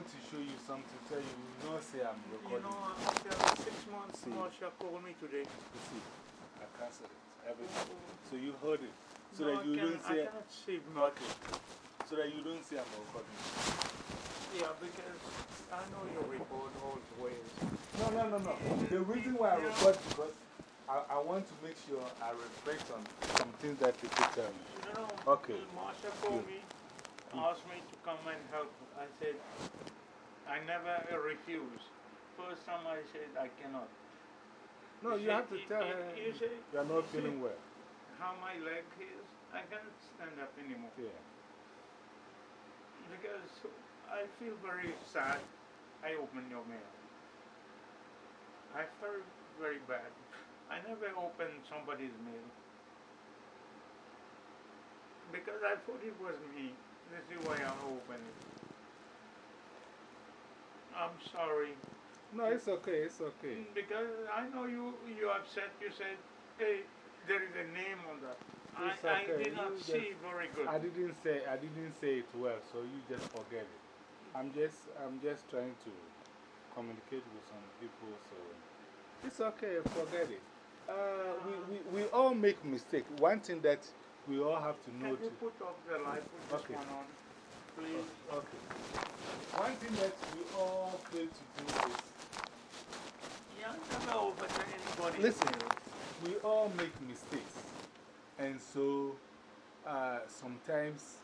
I want to show you something, tell you, you know, say I'm recording. You know, after six months, See. Marsha called me today. You see, I canceled it, everything. So you heard it. So no, that you I, don't say, I cannot save much. so that you don't say I'm recording. Yeah, because I know you record always. No, no, no, no. The reason why I record because I, I want to make sure I reflect on some things that people tell me. You know, Okay. Marsha called me, asked me to come and help. I said, I never refuse. First time I said, I cannot. No, you have to tell you- her you say- you're not you say- feeling well. How my leg is, I can't stand up anymore. Yeah. Because I feel very sad. I open your mail. I felt very bad. I never opened somebody's mail. Because I thought it was me. This is why I opened it. I'm sorry. No, it's okay, it's okay. Because I know you, you upset. You said, hey, there is a name on that. It's I, I okay. did not You just- see very good. I didn't say I didn't say it well, so you just forget it. I'm just I'm just trying to communicate with some people, so it's okay. Forget it. Uh, we, we, we all make mistakes. One thing that we all have to know. Can you put off the light, put this one on, please? Okay. One thing that we all fail to do is Yeah, anybody. Listen, we all make mistakes. And so uh, sometimes,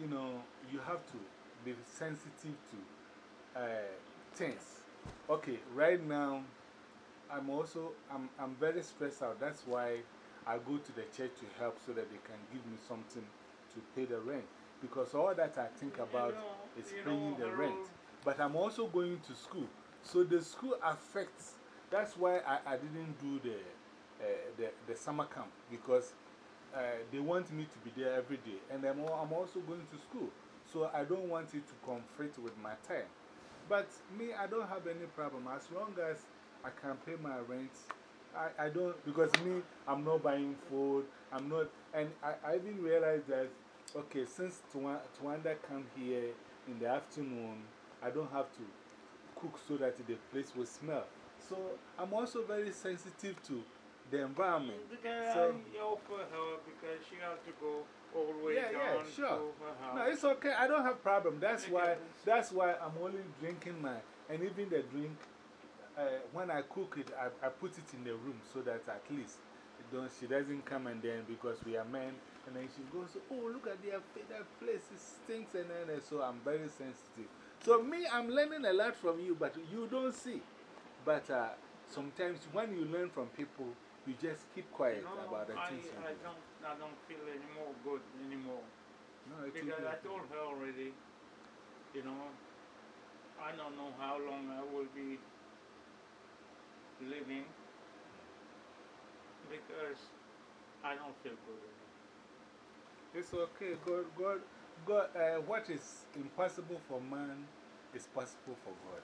you know, you have to be sensitive to uh, things. Okay, right now, I'm also, I'm, I'm very stressed out. That's why I go to the church to help so that they can give me something to pay the rent. Because all that I think about is paying the rent. But I'm also going to school. So the school affects, that's why I, I didn't do the, uh, the, the summer camp because uh, they want me to be there every day. And I'm, I'm also going to school. So I don't want it to conflict with my time. But me, I don't have any problem. As long as I can pay my rent, I, I don't, because me, I'm not buying food. I'm not, and I, I even realized that, okay, since Twanda come here in the afternoon, I don't have to cook so that the place will smell. So I'm also very sensitive to the environment. Because So- I her because she has to go all the way Yeah, yeah, down sure. to her house. No, it's okay. I don't have problem. That's why, that's why I'm only drinking my, and even the drink, uh, when I cook it, I, I put it in the room so that at least don't, she doesn't come and then because we are men, and then she goes, oh, look at their, that place, it stinks, and then, and so I'm very sensitive. So me, I'm learning a lot from you, but you don't see. But uh, sometimes when you learn from people, you just keep quiet You know, about the I, things I, do. don't, I don't feel any more good anymore. No, Because be I told her already, you know, I don't know how long I will be living because I don't feel good anymore. It's okay. God, God, God uh, what is impossible for man is possible for God.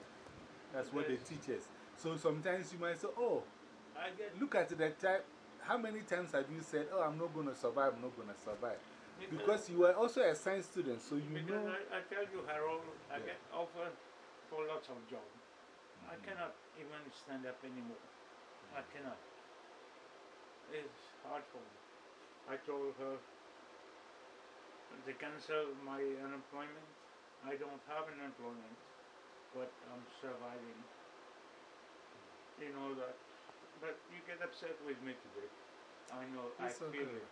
That's what they teach us. So sometimes you might say, Oh, I look at the time. How many times have you said, Oh, I'm not going to survive, I'm not going to survive? Because you are also a science student, so you Because know. I, I tell you, Harold, I Yeah. get offered for lots of jobs. I Mm-hmm. cannot even stand up anymore. I cannot. It's hard for me. I told her to cancel my unemployment. I don't have an employment, but I'm surviving. You know that. But you get upset with me today. I know, It's I feel okay. it.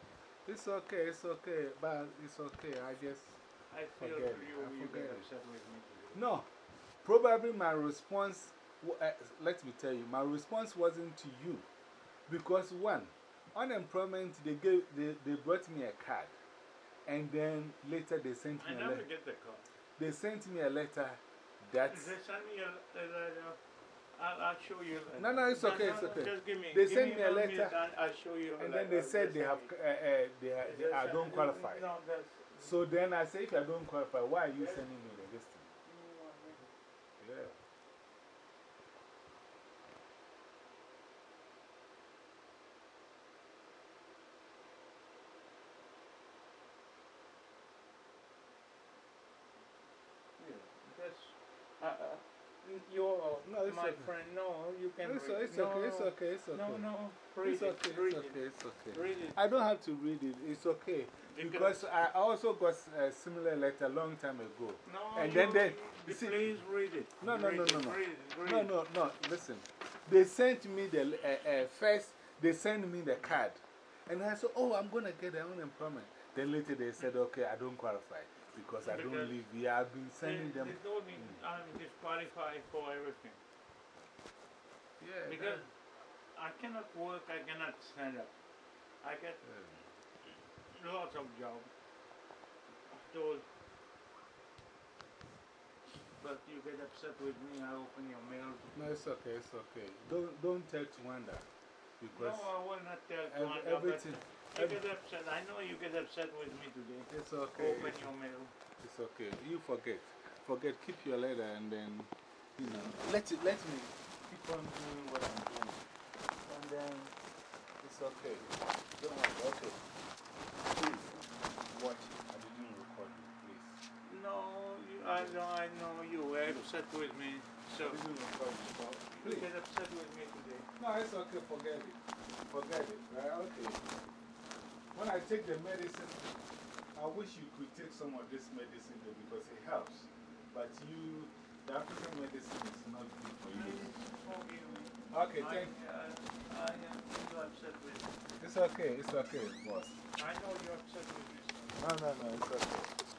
It's okay, it's okay, but it's okay. I just. I feel Forget you, I you forget get upset with me today. No, probably my response, uh, let me tell you, my response wasn't to you. Because, one, unemployment, they, gave, they, they brought me a card. And then later they sent me a never letter. get the call. They sent me a letter that. They send me a, letter. I'll, I'll show you. No, no, it's okay, no, it's okay. Just give me, They give sent me a letter, and I'll show you. And then they said they have, uh, uh, they, are, they They are, don't qualify. No. So then I said, if I don't qualify, why are you sending me the this thing? Yeah. Yeah, that's, You're No, it's my okay. friend. No, you can It's, read. it's no, okay, it's okay, it's okay. No, no. Read It's it. okay, read it's it. okay, it's okay. Read it. I don't have to read it, it's okay. Because I also got a similar letter a long time ago. No, And then they- you see- please read it. No, no, read no, no, no. Read it, read No, no, no, listen. They sent me the uh, uh, first, they sent me the card. And I said, Oh, I'm going to get an unemployment. Then later they said, Okay, I don't qualify because I don't Because live here. I've been They, sending them. they told me mm. I'm disqualified for everything. Yeah, Because I cannot work, I cannot stand up. I get that- lots of jobs. Told, but you get upset with me, I open your mail. no, it's okay, it's okay. Don't, don't tell Twanda No, I will not tell but everything, you get upset. I know you get upset with me today. it's okay. Open your mail. it's okay. You forget. Forget, keep your letter and then, you know, let, it, let me keep on doing what I'm doing. And then it's okay. Don't worry, okay. Please, watch. I didn't record you, please. No, you, I know, I know you were upset with me, so I you, you get upset with me today. No, it's okay, forget it. Forget it, right? Okay. When I take the medicine, I wish you could take some of this medicine though because it helps. But you, the African medicine is not good for you. Me. Okay, I, thank uh, I am too upset with you. It's okay, it's okay, boss. I know you're upset with me. No, no, no, it's okay.